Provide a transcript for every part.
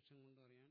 പ്രത്യക്ഷം കൊണ്ട്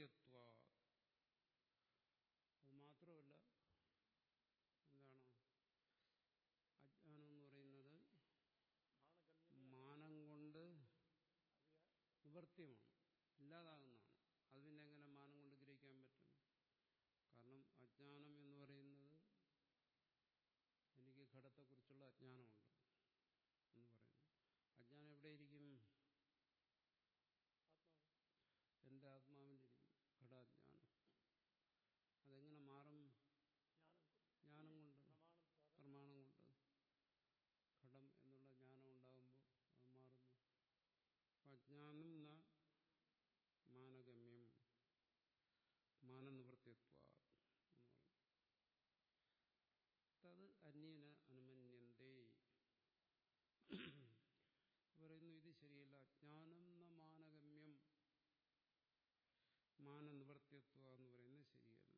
അനിത്യത്വ അത് മാത്രമല്ല എന്താണ്? അജ്ഞാനം എന്ന് പറയുന്നത് മാനം കൊണ്ട് നിവർത്തിയമാണ് ഇല്ലാതാകുന്നതാണ്. അത് പിന്നെ എങ്ങനെ മാനം കൊണ്ട് ഗ്രഹിക്കാൻ പറ്റും? കാരണം അജ്ഞാനം എന്ന് പറയുന്നത് എനിക്ക് ഘടത്തെക്കുറിച്ചുള്ള അജ്ഞാനമുണ്ട്. ജ്ഞാനം മാനഗമ്യം. മാനനിവൃത്തിത്വ എന്ന് പറയും. തത് അന്യന അനുമന്യന്തേ. പറയുന്നു ഇത് ശരിയല്ല. ജ്ഞാനം മാനഗമ്യം. മാനനിവൃത്തിത്വ എന്ന് പറയുന്നത് ശരിയല്ല.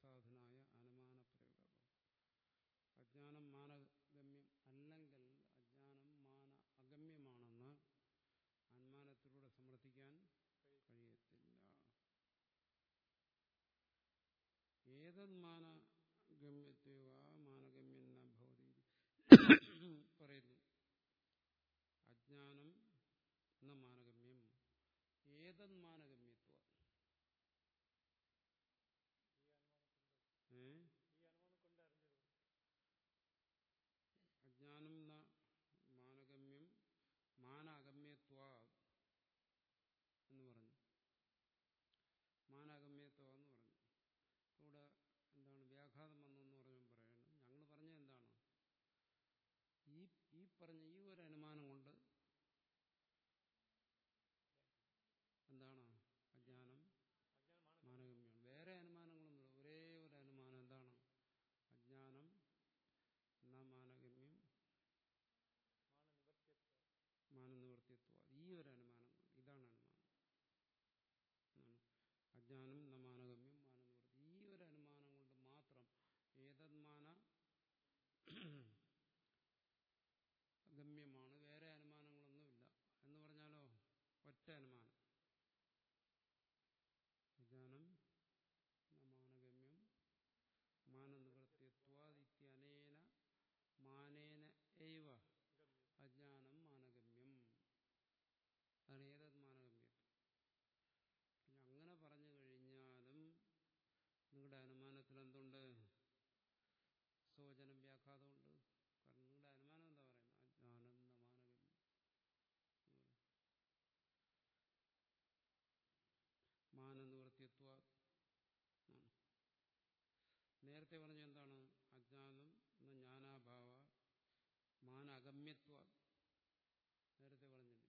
സാധനായ അനുമാന പ്രയോഗം അജ്ഞാനം മാനഗമ്യം അല്ലെങ്കിൽ അജ്ഞാനം മാന അഗമ്യമാണെന്ന് അനുമാനത്തിലൂടെ സമർത്ഥിക്കാൻ കഴിയത്തില്ല. ഏതത് മാനഗമ്യത്വ മാനഗമ്യൻ ഭവതി പറയുന്നു. അജ്ഞാനം എന്ന മാനഗമ്യം. ഏതത് വ്യാഘാതം വന്നെന്ന് പറഞ്ഞു പറയണം ഞങ്ങൾ പറഞ്ഞ എന്താണ്? ഈ ഈ പറഞ്ഞ ഈ ഒരു അനുമാനം കൊണ്ട് എന്താണ് അജ്ഞാനം അജ്ഞാനമാണ് മാനഗമ്യമാണ് വേറെ അനുമാനങ്ങളൊന്നുമില്ല ഒരേ ഒരു അനുമാനം എന്താണ് അജ്ഞാനം എന്നാ മാനഗമ്യം മാന നിവർത്തിയത്വ മാനനിവർത്തിത്വ ഈ ഒരു അനുമാനം കൊണ്ട് ഇതാണ് അനുമാനം എന്നാണ് അജ്ഞാനം ന മാനഗമ്യം മാനനിവർത്തി ഈ ഒരു അനുമാനം കൊണ്ട് മാത്രം ഏതന്മാന ഗമ്യമാണ് വേറെ അനുമാനങ്ങളൊന്നുമില്ല എന്ന് പറഞ്ഞാലോ ഒറ്റ അനുമാനം വിജ്ഞാനം മാനഗമ്യം മാനനിവർത്തിത്വാദിത്യനേന മാനേന ഏവ അജ്ഞാനം മാനഗമ്യം. അതാണ് ഏതത് മാനഗമ്യം. അങ്ങനെ പറഞ്ഞു കഴിഞ്ഞാലും നിങ്ങളുടെ അനുമാനത്തിൽ എന്തുണ്ട് സോചനം വ്യാഘാതമുണ്ട് കാരണം നിങ്ങളുടെ അനുമാനം എന്താ പറയുന്നത് അജ്ഞാനം എന്ന മാനഗമ്യം എന്ന് പറയും. മാനനിവർത്തിത്വ ആണ് നേരത്തെ പറഞ്ഞ എന്താണ്? അജ്ഞാനം ജ്ഞാനാഭാവ മാനഗമ്യത്വ. നേരത്തെ പറഞ്ഞില്ലേ?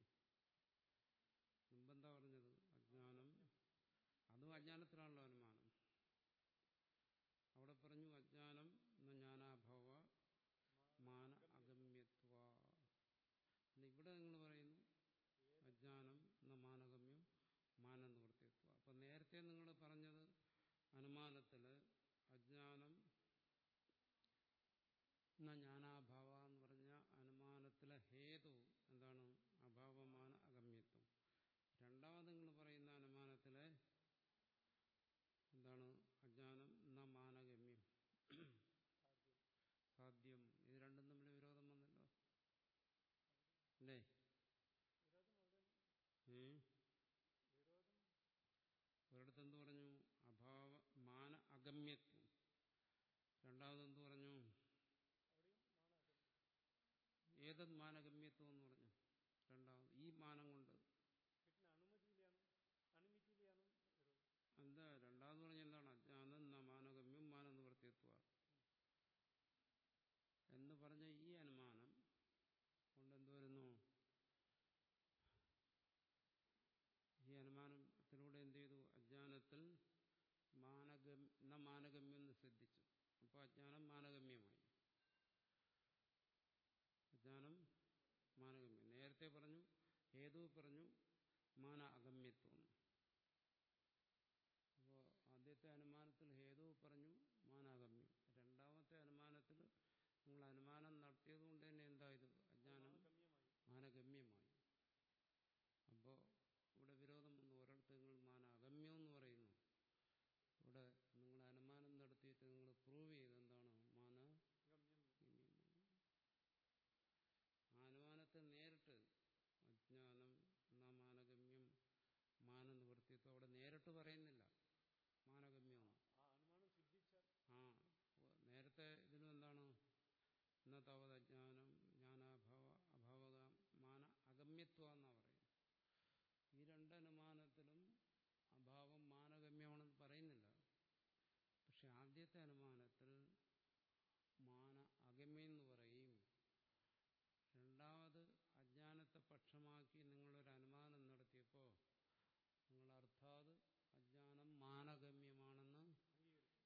മുമ്പെന്താ പറഞ്ഞത്? അജ്ഞാനം. അതും അജ്ഞാനത്തിലാണല്ലോ അനുമാനം. അവിടെ പറഞ്ഞു അജ്ഞാനം എന്ന ജ്ഞാനാഭാവ മാന അഗമ്യത്വ. ഇവിടെ നിങ്ങൾ പറയുന്നു അജ്ഞാനം എന്ന മാനഗമ്യം മാനനിവൃത്തിത്വ. അപ്പൊ നേരത്തെ നിങ്ങൾ പറഞ്ഞത് അനുമാനത്തിൽ അജ്ഞാനം. എന്ന ജ്ഞാനാഭാവ എന്ന് പറഞ്ഞ അനുമാനത്തിലെ ഹേതു എന്താണ് അഭാവമാന അഗമ്യത്വം രണ്ടാമത് നിങ്ങൾ പറയുന്ന അനുമാനത്തിലെ എന്താണ് അജ്ഞാനം എന്ന മാനഗമ്യം സാധ്യം സാധ്യം ഇത് രണ്ടും തമ്മിൽ വിരോധം വന്നല്ലോ അല്ലേ വിരോധം അവിടെ ഏ വിരോധം ഒരിടത്ത് എന്ത് പറഞ്ഞു അഭാവ മാന അഗമ്യത്വം രണ്ടാമത് എന്ത് പറഞ്ഞു അവിടെയും മാന അഗമ്യം ഏതത് മാനഗമ്യത്വം എന്ന് പറഞ്ഞു. രണ്ടാമത് ഈ മാനം കൊണ്ട്. എന്താ രണ്ടാമത് പറഞ്ഞ എന്താണ്? അജ്ഞാനം മാനഗമ്യം മാനഗമ്യം മാനനിവർത്തിത്വ എന്ന് പറഞ്ഞ ഈ അനുമാനം കൊണ്ട് എന്ത് വരുന്നു? ഈ അനുമാനത്തിലൂടെ എന്ത് ചെയ്തു? അജ്ഞാനത്തിൽ മാനഗം എന്ന മാനഗമ്യം എന്ന് ശ്രദ്ധിച്ചു. അപ്പോൾ അജ്ഞാനം മാനഗമ്യമായി അജ്ഞാനം മാനഗമ്യം നേരത്തെ പറഞ്ഞു ഹേതു പറഞ്ഞു മാന അഗമ്യത്വം. അപ്പോൾ ആദ്യത്തെ അനുമാനത്തിൽ ഹേതു പറഞ്ഞു മാനാഗമ്യം രണ്ടാമത്തെ അനുമാനത്തിൽ നിങ്ങൾ അനുമാനം നടത്തിയത് കൊണ്ട് തന്നെ എന്തായത് അജ്ഞാനം. മാനഗമ്യമായി. അപ്പോൾ ഇവിടെ വിരോധം വന്നു. ഒരിടത്ത് നിങ്ങൾ മാനാഗമ്യം എന്ന് പറയുന്നു. ഇവിടെ നിങ്ങൾ അനുമാനം നടത്തിയിട്ട് നിങ്ങൾ പ്രൂവ് ചെയ്ത് എന്താണ് മാനഗമ്യം ഗമ്യം ആ അനുമാനത്തെ നേരിട്ട് അജ്ഞാനം എന്നാ മാനഗമ്യം മാനനിവൃത്തിത്വം നേരിട്ട് പറയുന്നില്ല. മാനഗമ്യം. ആ നേരത്തെ ഇതിനും എന്താണ്? ഇന്നത്താവത് അജ്ഞാനം ജ്ഞാനാഭാവ അഭാവക മാന അഗമ്യത്വം എന്നാ പറയും ഈ രണ്ട് അനുമാനത്തിലും അഭാവം മാനഗമ്യമാണെന്ന് പറയുന്നില്ല. പക്ഷെ ആദ്യത്തെ അനുമാനത്തിൽ മാന അഗമ്യം എന്ന് പറയും രണ്ടാമത് അജ്ഞാനത്തെ പക്ഷമാക്കി നിങ്ങളൊരു അനുമാനം നടത്തിയപ്പോൾ നിങ്ങൾ അർത്ഥാത് അജ്ഞാനം മാനഗമ്യമാണെന്ന്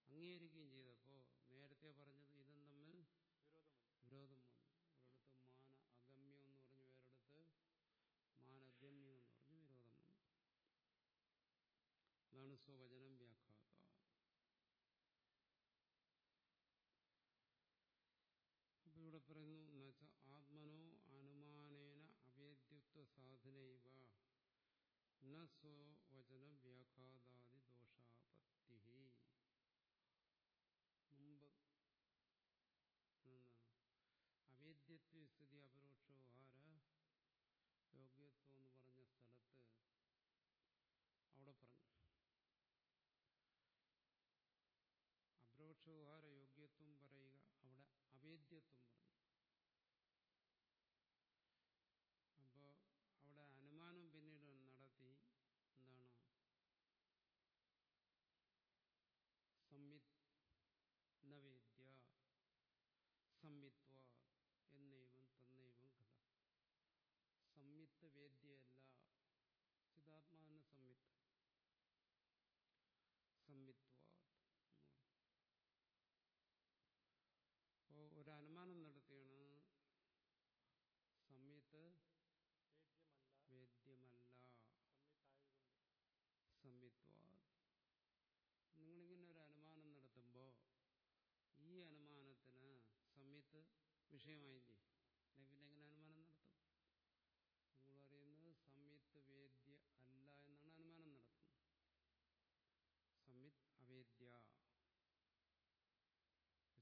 അംഗീകരിച്ചു അംഗീകരിക്കുകയും ചെയ്തപ്പോൾ നേരത്തെ പറഞ്ഞത് ഇതും തമ്മിൽ വിരോധം വന്നു ഒരിടത്ത് മാന അഗമ്യം എന്ന് പറഞ്ഞു വേറെടുത്ത് മാനഗമ്യം എന്ന് പറഞ്ഞു വിരോധം വന്നു അതാണ് സ്വവചനം വ്യാഖ്യാത. അപ്പൊ ഇവിടെ പറയുന്നു ആത്മനോ അനുമാനേന അവേദ്യത്വ സാധനൈവ. സ്വവചന വ്യാഘാതാദി ദോഷാപത്തി മുമ്പ് എന്താണ് അവേദ്യത്വ സ്ഥിതി അപരോക്ഷോഹാര യോഗ്യത്വം എന്ന് പറഞ്ഞ സ്ഥലത്ത് പറഞ്ഞു. അപരോക്ഷോഹാര യോഗ്യത്വം പറയുക അവിടെ അവേദ്യത്വം പറഞ്ഞു. സംവിത്ത്. വേദ്യയല്ല ചിതാത്മാവിന് സംയുക്ത പറഞ്ഞു അപ്പോ ഒരനുമാനം നടത്തിയാണ് സംയുത്ത് വേദ്യമല്ല. സംവിത്വ നിങ്ങളിങ്ങനെ ഒരു അനുമാനം നടത്തുമ്പോൾ ഈ അനുമാനത്തിന് സംയുത്ത് വിഷയമായില്ലേ? പിന്നെ എങ്ങനെ അനുമാനം നടത്തും നിങ്ങൾ പറയുന്നത് സംയുത്ത് വേദ്യ അല്ല എന്നാണ് അനുമാനം നടത്തുന്നത് സംയുത് അവേദ്യ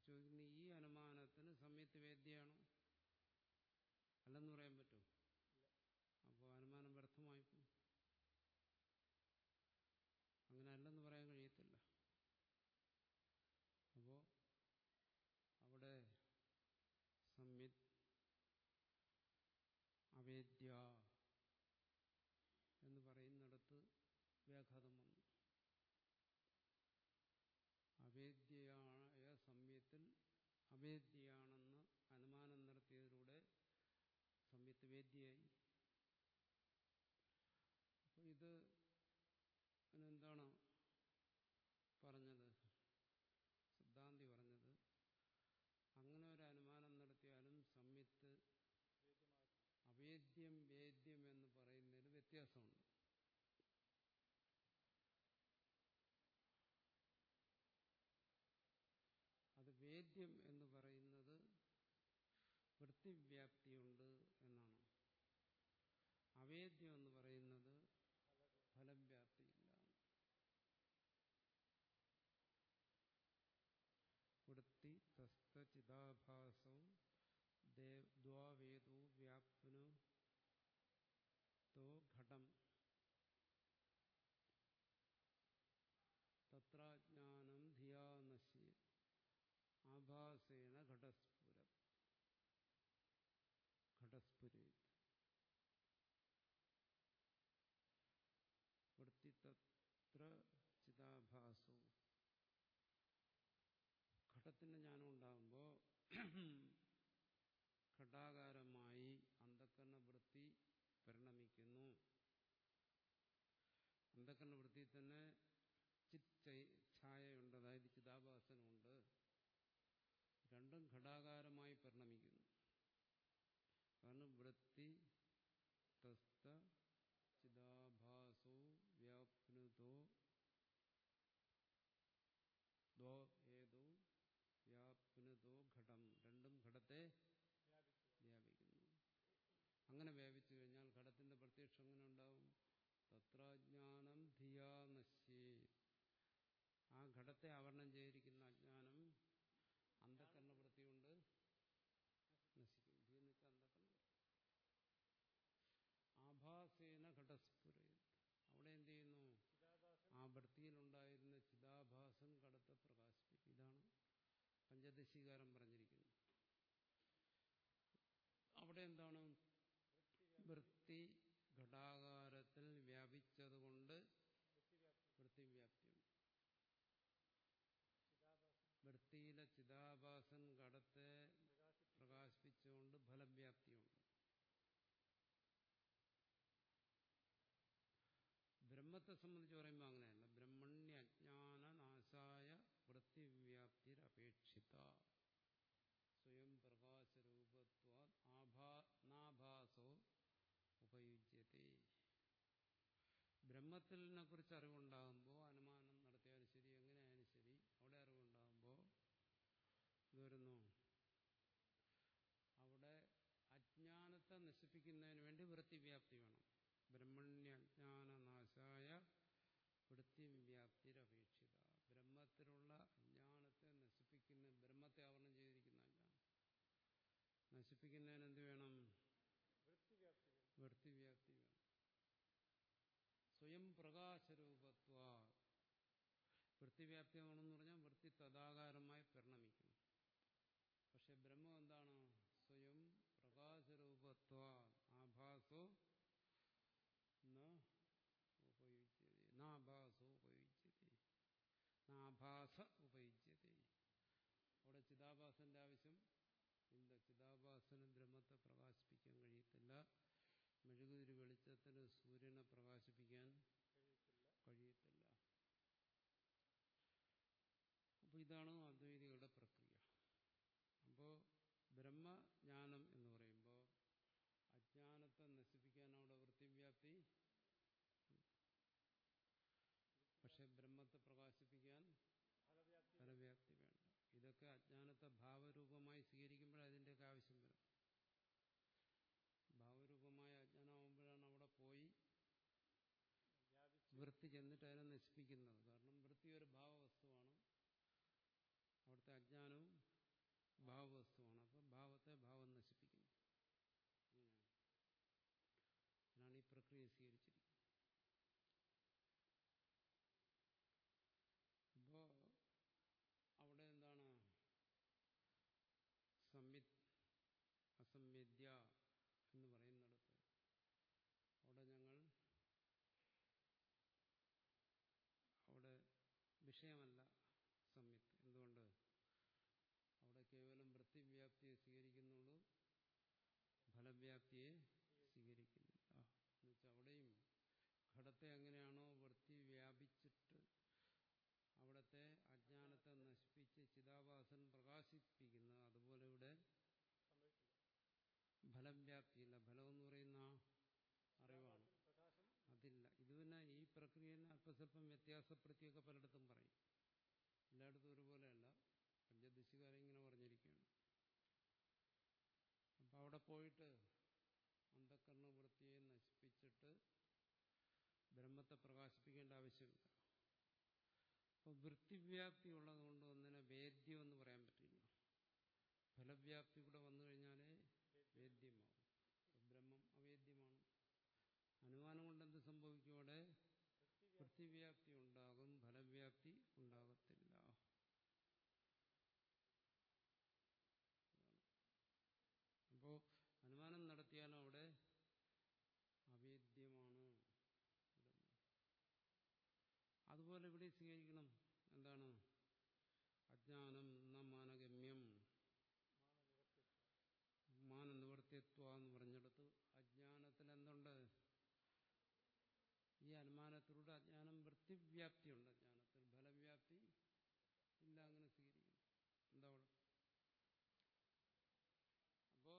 ചോദിക്കുന്ന ഈ അനുമാനത്തിന് സംയുത്ത് വേദ്യയാണോ അല്ലെന്ന് പറയാൻ പറ്റുമോ ഇല്ല അപ്പോൾ അനുമാനം വ്യർത്ഥമായി പോകും അങ്ങനെ അല്ലെന്ന് പറയാൻ കഴിയത്തില്ല അപ്പോ അവിടെ സംവിത് അവേദ്യ എന്ന് പറയുന്നിടത്ത് വ്യാഘാതം വന്നു. അവേദ്യയായ സംയത്തിൽ അവേദ്യയാണെന്ന് അനുമാനം നടത്തിയതിലൂടെ സംയത്ത് വേദ്യയായി അപ്പോൾ ഇത് എന്താണ് പറഞ്ഞത് സിദ്ധാന്തി പറഞ്ഞത് അങ്ങനെ ഒരു അനുമാനം നടത്തിയാലും സംയുത്ത് വേദ്യമാകത്തില്ല അവേദ്യം വേദ്യം എന്ന് പറയുന്നതിന് വ്യത്യാസമുണ്ട്. അത് വേദ്യം എന്ന് പറയുന്നത് വൃത്തിവ്യാപ്തിയുണ്ട് എന്നാണ്. അവേദ്യം എന്ന് പറയുന്നത് ഫലം വ്യാപ്തിയില്ല വൃത്തി തസ്ത ചിതാഭാസവും ദ്വാവേദോ ഘടം തത്രാജ്ഞാനം ധിയാ നശ്യ. ആഭാസേന ഘടസ്ഫുരം. ഘടസ്ഫുരേത്. വൃത്തി തത്ര ചിതാഭാസവും ഘടത്തിന്റെ ജ്ഞാനം ഉണ്ടാകുമ്പോൾ ഘടാകാരമായി അന്ധക്കരണ വൃത്തി പരിണമിക്കുന്നു. അന്ധക്കരണ വൃത്തി തന്നെ ചിത് ഛായയുണ്ട്. അതായത് ചിതാഭാസനമുണ്ട്. രണ്ടും ഘടാകാരമായി പരിണമിക്കുന്നു. കാരണം വൃത്തി തസ്ത ചിതാഭാസോ വ്യാപ്നുതോ ദോ ഏതോ വ്യാപ്നുതോ ഘടം രണ്ടും ഘടത്തെ വ്യാപിക്കുക വ്യാപിക്കുന്നു അങ്ങനെ വ്യാപിച്ചു കഴിഞ്ഞാൽ ഘടത്തിന്റെ പ്രത്യക്ഷം എങ്ങനെ ഉണ്ടാവും തത്രാജ്ഞാനം ധിയാ നശ്യേ ഘടത്തെ ആവരണം ചെയ്തിരിക്കുന്ന അജ്ഞാനം അന്ധകരണവൃത്തി കൊണ്ട് നശിക്കും എന്ന് വെച്ചാൽ ആഭാസേന ഘടസ്ഫുര അവിടെ എന്ത് ചെയ്യുന്നു? ആ വൃത്തിയിലുണ്ടായിരുന്ന ചിതാഭാസം കടത്തെ പ്രകാശിപ്പിക്കും. ഇതാണ് പഞ്ചദശീകാരം പറഞ്ഞിരിക്കുന്നത്. അവിടെ എന്താണ്? വൃത്തി വൃത്തി ഘടാകാരത്തിൽ വ്യാപിച്ചതുകൊണ്ട് വൃത്തിവ്യാപ്തി വൃത്തിവ്യാപ്തിയുണ്ട് ചിതാഭാസൻ വൃത്തിയിലെ ചിതാഭാസൻ കടത്തെ പ്രകാശിപ്പിച്ചുകൊണ്ട് ഫലവ്യാപ്തിയുണ്ട്. ബ്രഹ്മത്തെ സംബന്ധിച്ച് പറയുമ്പോൾ അങ്ങനെയല്ല. ബ്രഹ്മണ്യ അജ്ഞാന നാശായ വൃത്തിവ്യാപ്തിരപേക്ഷിത സ്വയം പ്രകാശരൂപത്വ ഉപയുജ്യത്തെ. ബ്രഹ്മത്തിനെ കുറിച്ച് അറിവുണ്ടാകുമ്പോൾ അനുമാനം നടത്തിയാലും ശരി എങ്ങനെയായാലും ശരി അവിടെ അറിവുണ്ടാകുമ്പോൾ ഇത് വരുന്നു അവിടെ അജ്ഞാനത്തെ നശിപ്പിക്കുന്നതിന് വേണ്ടി വൃത്തിവ്യാപ്തി വേണം. ബ്രഹ്മണ്യജ്ഞാനനാശായ വൃത്തിവ്യാപ്തിരപേക്ഷിത. ബ്രഹ്മത്തിലുള്ള അജ്ഞാനത്തെ നശിപ്പിക്കുന്ന ബ്രഹ്മത്തെ ആവരണം ചെയ്തിരിക്കുന്ന അജ്ഞാനം. നശിപ്പിക്കുന്നതിന് എന്ത് വേണം? വൃത്തിവ്യാപ്തി വേണം. വൃത്തിവ്യാപ്തി സ്വയം പ്രകാശരൂപത്വ. വൃത്തിവ്യാപ്തിയാണെന്ന് പറഞ്ഞാൽ വൃത്തി തഥാകാരമായി പരിണമിക്കുന്നു പക്ഷെ ബ്രഹ്മം എന്താണ് സ്വയം പ്രകാശരൂപത്വ ആഭാസോ ന ഉപയുജ്യത്തെ നാഭാസോ ഉപയുജ്യത്തെ നാഭാസ ഉപയുജ്യത അവിടെ ചിതാഭാസന്റെ ആവശ്യം. ഇല്ല ചിതാഭാസന് ബ്രഹ്മത്തെ പ്രകാശിപ്പിക്കാൻ കഴിയത്തില്ല. മെഴുകുതിരി വെളിച്ചത്തിന് സൂര്യനെ പ്രകാശിപ്പിക്കാൻ കഴിയത്തില്ല കഴിയത്തില്ല അപ്പോൾ ഇതാണ് അദ്വൈതികളുടെ പ്രക്രിയ അപ്പോൾ ബ്രഹ്മജ്ഞാനം എന്ന് പറയുമ്പോൾ അജ്ഞാനത്തെ നശിപ്പിക്കാൻ അവിടെ വൃത്തിവ്യാപ്തി പക്ഷെ ബ്രഹ്മത്തെ പ്രകാശിപ്പിക്കാൻ ഫലവ്യാപ്തി ഫലവ്യാപ്തി വേണ്ട ഇതൊക്കെ അജ്ഞാനത്തെ ഭാവരൂപമായി സ്വീകരിക്കുമ്പോഴേ അതിന്റെയൊക്കെ ആവശ്യം വരും. ഭാവരൂപമായ അജ്ഞാനമാകുമ്പോഴാണ് അവിടെ പോയി വൃത്തി ചെന്നിട്ട് അതിനെ നശിപ്പിക്കുന്നത്. കാരണം വൃത്തി ഒരു ഭാവവസ്തുവാണ്. അവിടുത്തെ അജ്ഞാനവും ഭാവവസ്തുവാണ്. അപ്പം ഭാവത്തെ ഭാവം നശിപ്പിക്കുന്നു. അങ്ങനെയാണ് ഈ പ്രക്രിയ സ്വീകരിച്ചിരിക്കുന്നത് അപ്പോ അവിടെ എന്താണ് സംവിത് അസംവേദ്യ എന്ന് പറയുന്നിടത്ത് അവിടെ ഞങ്ങൾ അവിടെ വിഷയമല്ല സംയുക്ത് എന്തുകൊണ്ട് അവിടെ കേവലം വൃത്തിവ്യാപ്തിയെ സ്വീകരിക്കുന്നുള്ളൂ. ഫലവ്യാപ്തിയെ സ്വീകരിക്കുന്നില്ല. എന്നുവെച്ചാൽ അവിടെയും ഘടത്തെ എങ്ങനെയാണോ വൃത്തി വ്യാപിച്ചിട്ട് അവിടത്തെ അജ്ഞാനത്തെ നശിപ്പിച്ച് ചിതാഭാസൻ പ്രകാശിപ്പിക്കുന്നത് അതുപോലെ ഇവിടെ ഫലവ്യാപ്തിയില്ല. ഫലം എന്ന് പറയുന്ന അറിവാണ്. അതില്ല. ഇത് പിന്നെ ഈ പ്രക്രിയനെ അല്പസ്വല്പം വ്യത്യാസപ്പെടുത്തിയൊക്കെ പലയിടത്തും പറയും. എല്ലായിടത്തും ഒരുപോലെയല്ല പഞ്ചദശികാരം ഇങ്ങനെ പറഞ്ഞിരിക്കുകയാണ് അപ്പം അവിടെ പോയിട്ട് അന്ധക്കരണ വൃത്തിയെ നശിപ്പിച്ചിട്ട് ബ്രഹ്മത്തെ പ്രകാശിപ്പിക്കേണ്ട ആവശ്യമില്ല. അപ്പോൾ വൃത്തിവ്യാപ്തി ഉള്ളതുകൊണ്ട് ഒന്നിനെ വേദ്യം എന്ന് പറയാൻ പറ്റില്ല. ഫലവ്യാപ്തി കൂടെ വന്നു കഴിഞ്ഞാലേ വേദ്യമാവും. ബ്രഹ്മം അവേദ്യമാണ്. അനുമാനം കൊണ്ട് എന്ത് സംഭവിക്കും അവിടെ? വൃത്തിവ്യാപ്തി ഉണ്ടാകും ഫലവ്യാപ്തി ഉണ്ടാകത്തില്ല അതാണ്. അപ്പോ അനുമാനം നടത്തിയാലും അവിടെ അവേദ്യമാണ് ബ്രഹ്മം അതുപോലെ ഇവിടെ സ്വീകരിക്കണം എന്താണ്? അജ്ഞാനം ന മാനഗമ്യം. മാനനിവർത്തിത്വ എന്ന് പറഞ്ഞെടുത്ത് അജ്ഞാനത്തിൽ എന്തുണ്ട്? ഈ അനുമാനത്തിലൂടെ അജ്ഞാനം വൃത്തിവ്യാപ്തിയുണ്ട്. അജ്ഞാനത്തിൽ ഫലവ്യാപ്തി ഇല്ല അങ്ങനെ സ്വീകരിക്കുന്നു. എന്താ അപ്പോ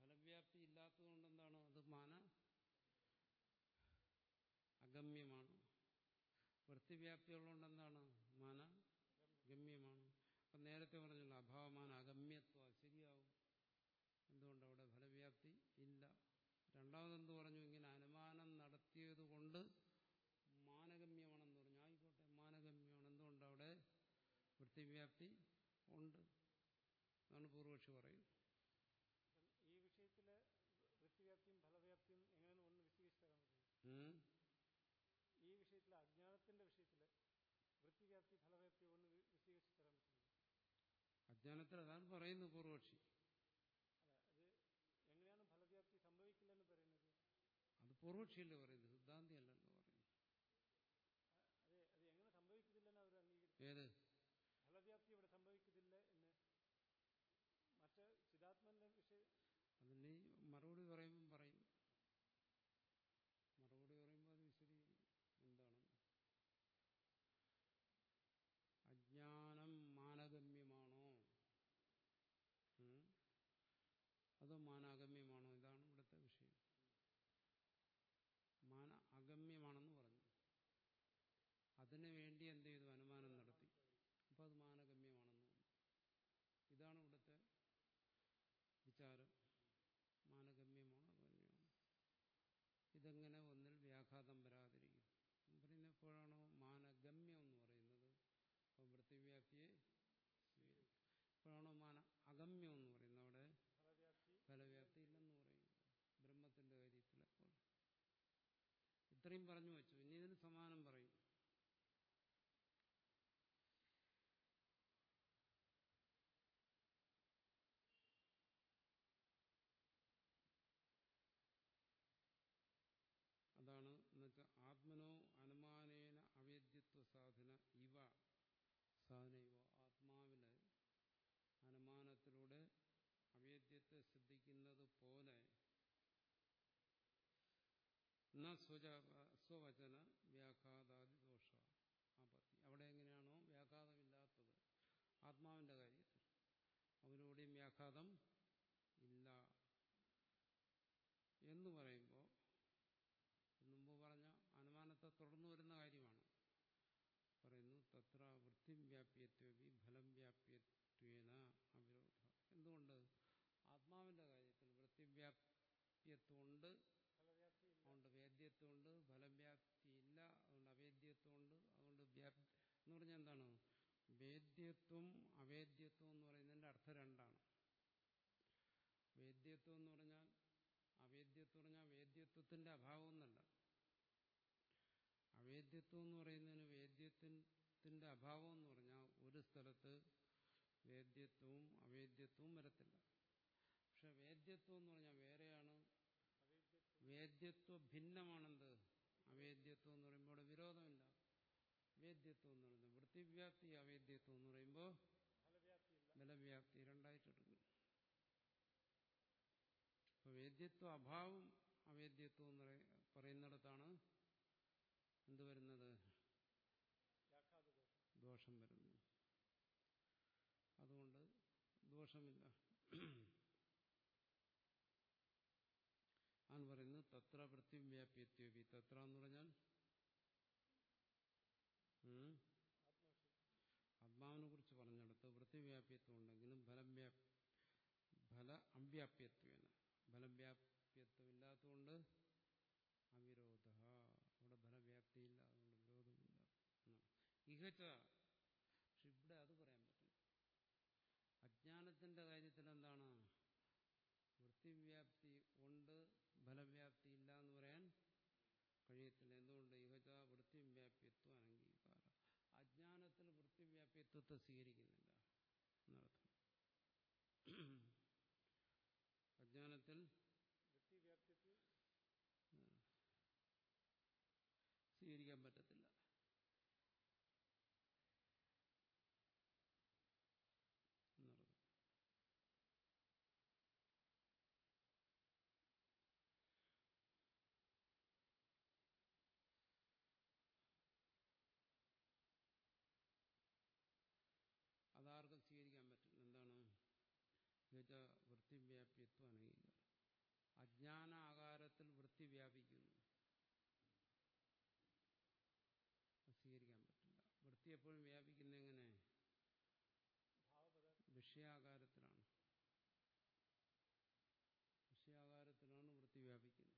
ഫലവ്യാപ്തി ഇല്ലാത്തതുകൊണ്ട് എന്താണ്? അത് മാന വൃത്തിവ്യാപ്തി ഉള്ളതുകൊണ്ട് എന്താണ് മാന? ഗമ്യമാണ്. അപ്പം നേരത്തെ പറഞ്ഞല്ലോ അഭാവമാന അഗമ്യത്വ ശരിയാവും. എന്തുകൊണ്ട് അവിടെ ഫലവ്യാപ്തി ഇല്ല? രണ്ടാമതെന്ത് പറഞ്ഞു? ഇങ്ങനെ അനുമാനം നടത്തിയത് കൊണ്ട് മാനഗമ്യമാണെന്ന് പറഞ്ഞു. ആയിക്കോട്ടെ മാനഗമ്യമാണ്. എന്തുകൊണ്ട് അവിടെ വൃത്തിവ്യാപ്തി ഉണ്ട്? എന്നാണ് പൂർവക്ഷി പറയുന്നത്. ഈ വിഷയത്തിൽ വൃത്തിവ്യാപ്തിയും ഫലവ്യാപ്തിയും എങ്ങനെയാണ് ഒന്ന് വിശദീകരിച്ചു തരാൻ പറ്റും അജ്ഞാനത്തിന്റെ വിഷയത്തിൽ വൃത്തിവ്യാപ്തി ഫലവ്യാപ്തി ഒന്ന് വിശദീകരിച്ച് തരാൻ പറ്റും അജ്ഞാനത്തിൽ അതാണ് പറയുന്നത് പൂർവക്ഷി അല്ല അത് എങ്ങനെയാണ് ഫലവ്യാപ്തി സംഭവിക്കില്ലെന്ന് പറയുന്നത്? അത് പൂർവക്ഷിയല്ലേ പറയുന്നത്? ഇത്രയും പറഞ്ഞു വച്ചു. ഇനി ഇതിന് സമാനം പറയും. അതാണ് എന്നുവെച്ചാൽ ആത്മനോ അനുമാനേന അവേദ്യത്വ സാധന ഇവ. സാധന ഇവ. ആത്മാവിന് അനുമാനത്തിലൂടെ അവേദ്യത്തെ സിദ്ധിക്കുന്നത് പോലെ സ്വജാത സ്വവചന വ്യാഘാതാദി ദോഷ ആപത്തി. അവിടെ എങ്ങനെയാണോ വ്യാഘാതമില്ലാത്തത്? ആത്മാവിന്റെ കാര്യത്തിൽ. അവനോടെയും വ്യാഘാതം ഇല്ല. എന്ന് പറയുമ്പോൾ മുമ്പ് പറഞ്ഞ അനുമാനത്തെ തുടർന്നു വരുന്ന കാര്യമാണ്. പറയുന്നു തത്ര വൃത്തി വ്യാപ്യത്വി ഫലം വ്യാപ്യത്വേന അവിരോധ. എന്തുകൊണ്ട്? ആത്മാവിന്റെ കാര്യത്തിൽ വൃത്തിവ്യാപ്യത്വമുണ്ട് അതുകൊണ്ട് ഫലവ്യാപ്തി ഫലം ഇല്ല അതുകൊണ്ട് അവേദ്യത്വമുണ്ട് അതുകൊണ്ട് വ്യാപ്തി എന്ന് പറഞ്ഞാൽ എന്താണ്? വേദ്യത്വം അവേദ്യത്വം എന്ന് പറയുന്നതിന്റെ അർത്ഥം രണ്ടാണ്. വേദ്യത്വം എന്ന് പറഞ്ഞാൽ അവേദ്യത്വം പറഞ്ഞാൽ വേദ്യത്വത്തിന്റെ അഭാവം എന്നല്ല. അവേദ്യത്വം എന്ന് പറയുന്നതിന് വേദ്യത്വത്തിന്റെ അഭാവം എന്ന് പറഞ്ഞാൽ ഒരു സ്ഥലത്ത് വേദ്യത്വവും അവേദ്യത്വവും വരത്തില്ല. പക്ഷെ വേദ്യത്വം എന്ന് പറഞ്ഞാൽ വേദ്യത്വ ഭിന്നമാണെന്ത്? അവേദ്യത്വം എന്ന് പറയുമ്പോൾ അവിടെ വിരോധമില്ല. വേദ്യത്വം എന്ന് പറയുന്നത് വൃത്തിവ്യാപ്തി അവേദ്യത്വം എന്ന് പറയുമ്പോൾ ബലവ്യാപ്തി രണ്ടായിട്ടെടുക്കും അപ്പൊ വേദ്യത്വ അഭാവം അവേദ്യത്വം എന്ന് പറയ- പറയുന്നിടത്താണ് എന്ത് വരുന്നത്? ദോഷം വരുന്നു അതുകൊണ്ട് ദോഷമില്ല ആണ് പറയുന്നത് തത്ര വൃത്തിവ്യാപ്യത്വപി തത്ര എന്ന് പറഞ്ഞാൽ? ആത്മാവിനെ കുറിച്ച് പറഞ്ഞെടുത്ത് വൃത്തിവ്യാപ്യത്വം ഉണ്ടെങ്കിലും ഫലം ഫല അവ്യാപ്യത്വേന ഫലം വ്യാപ്യത്വം ഇല്ലാത്തതുകൊണ്ട് അവിരോധ. അവിടെ ഫലവ്യാപ്തിയില്ല അതുകൊണ്ട് വിരോധമില്ല. ഇഹച്ച പക്ഷെ ഇവിടെ അത് പറയാൻ പറ്റില്ല അജ്ഞാനത്തിന്റെ കാര്യത്തിൽ എന്താണ് വൃത്തിവ്യാപ്തി ഉണ്ട് ഫലവ്യാപ്തി ഇല്ല എന്ന് പറയാൻ കഴിയത്തില്ല എന്തുകൊണ്ട് ഇഹച്ച വൃത്തിവ്യാപ്യത്വം അനംഗീകാര അജ്ഞാനത്തിൽ വൃത്തിവ്യാപ്യത്വത്തെ സ്വീകരിക്കുന്നില്ല എന്നർത്ഥം. അജ്ഞാനത്തിൽ വൃത്തിവ്യാപ്തിക്ക് സ്വീകരിക്കാൻ പറ്റത്തില്ല എന്നർത്ഥം അതാർക്കും സ്വീകരിക്കാൻ പറ്റില്ല എന്താണ് എന്നുവെച്ചാൽ വൃത്തിവ്യാപ്യത്വം അനംഗീകാരം അജ്ഞാന ആകാരത്തിൽ വൃത്തി വ്യാപിക്കുന്നു. സ്വീകരിക്കാൻ പറ്റില്ല. വൃത്തി എപ്പോഴും വ്യാപിക്കുന്ന എങ്ങനെ? വിഷയാകാരത്തിലാണ്. വിഷയാകാരത്തിലാണ് വൃത്തി വ്യാപിക്കുന്നത്.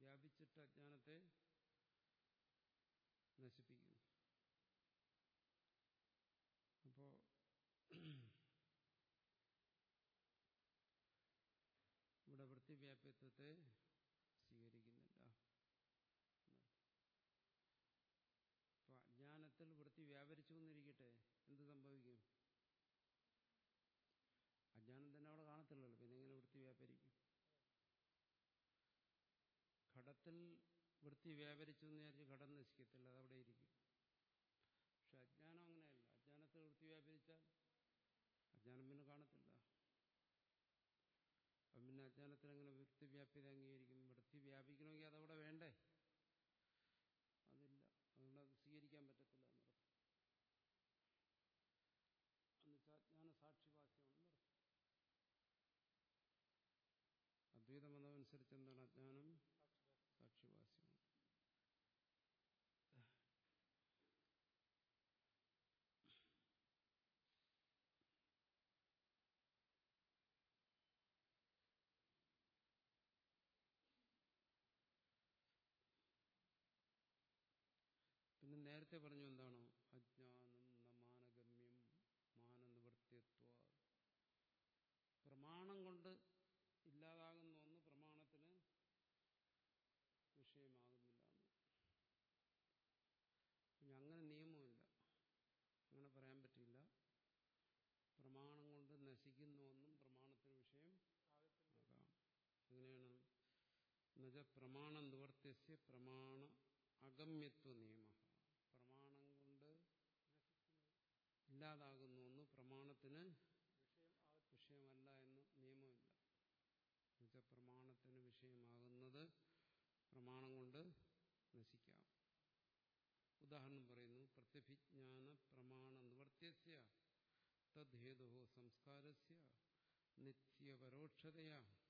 വ്യാപിച്ചിട്ട് അജ്ഞാനത്തെ നശിപ്പിക്കുന്നു അപ്പോ ഇവിടെ സ്വീകരിക്കുന്നില്ല അപ്പൊ അജ്ഞാനത്തിൽ വൃത്തി വ്യാപരിച്ചു എന്നിരിക്കട്ടെ എന്ത് സംഭവിക്കും? അജ്ഞാനം തന്നെ അവിടെ കാണത്തില്ലല്ലോ. പിന്നെ എങ്ങനെ വൃത്തി വ്യാപരിക്കും? ഘടത്തിൽ വൃത്തി വ്യാപരിച്ചു എന്ന് വിചാരിച്ച് ഘടം നശിക്കത്തില്ല. അതവിടെ ഇരിക്കും. പക്ഷെ അജ്ഞാനം അങ്ങനെയല്ല. അജ്ഞാനത്തിൽ വൃത്തി വ്യാപരിച്ചാൽ അജ്ഞാനം പിന്നെ കാണത്തില്ല. അപ്പം അങ്ങനെ വൃത്തി വ്യാപ്യത അംഗീകരിക്കും വൃത്തി വ്യാപിക്കണമെങ്കിൽ അതവിടെ വേണ്ടേ? അതില്ല. അതുകൊണ്ട് അത് സ്വീകരിക്കാൻ പറ്റത്തില്ല എന്നർത്ഥം എന്നുവെച്ചാൽ അജ്ഞാന സാക്ഷിവാസ്യമാണെന്നർത്ഥം അർത്ഥം അദ്വൈതമതമനുസരിച്ച് എന്താണ് അജ്ഞാനം? നേരത്തെ പറഞ്ഞു എന്താണ്? അജ്ഞാനം നമാനഗമ്യം മാനനിവൃത്തിത്വ പ്രമാണം കൊണ്ട് ഇല്ലാതാകുന്ന ഒന്ന് പ്രമാണത്തിന് വിഷയമാകുന്നില്ല പിന്നെ അങ്ങനെ നിയമമില്ല അങ്ങനെ പറയാൻ പറ്റില്ല പ്രമാണം കൊണ്ട് നശിക്കുന്ന ഒന്നും പ്രമാണത്തിന് വിഷയം ആകാം. എങ്ങനെയാണ്? എന്നുവെച്ചാൽ പ്രമാണ നിവർത്തിയ പ്രമാണ അഗമ്യത്വ നിയമ പ്രമാണം കൊണ്ട് ഇല്ലാതാകുന്നു എന്ന് പ്രമാണത്തിന് വിഷയമല്ല എന്ന് നിയമമില്ല. എന്നുവെച്ചാൽ പ്രമാണത്തിന് വിഷയമാകുന്നത് പ്രമാണം കൊണ്ട് നശിക്കാം. ഉദാഹരണം പറയുന്നു പ്രത്യഭിജ്ഞാന പ്രമാണ നിവർത്തിയ തദ്ഹേതു സംസ്കാരസ്യ നിത്യപരോക്ഷതയാ.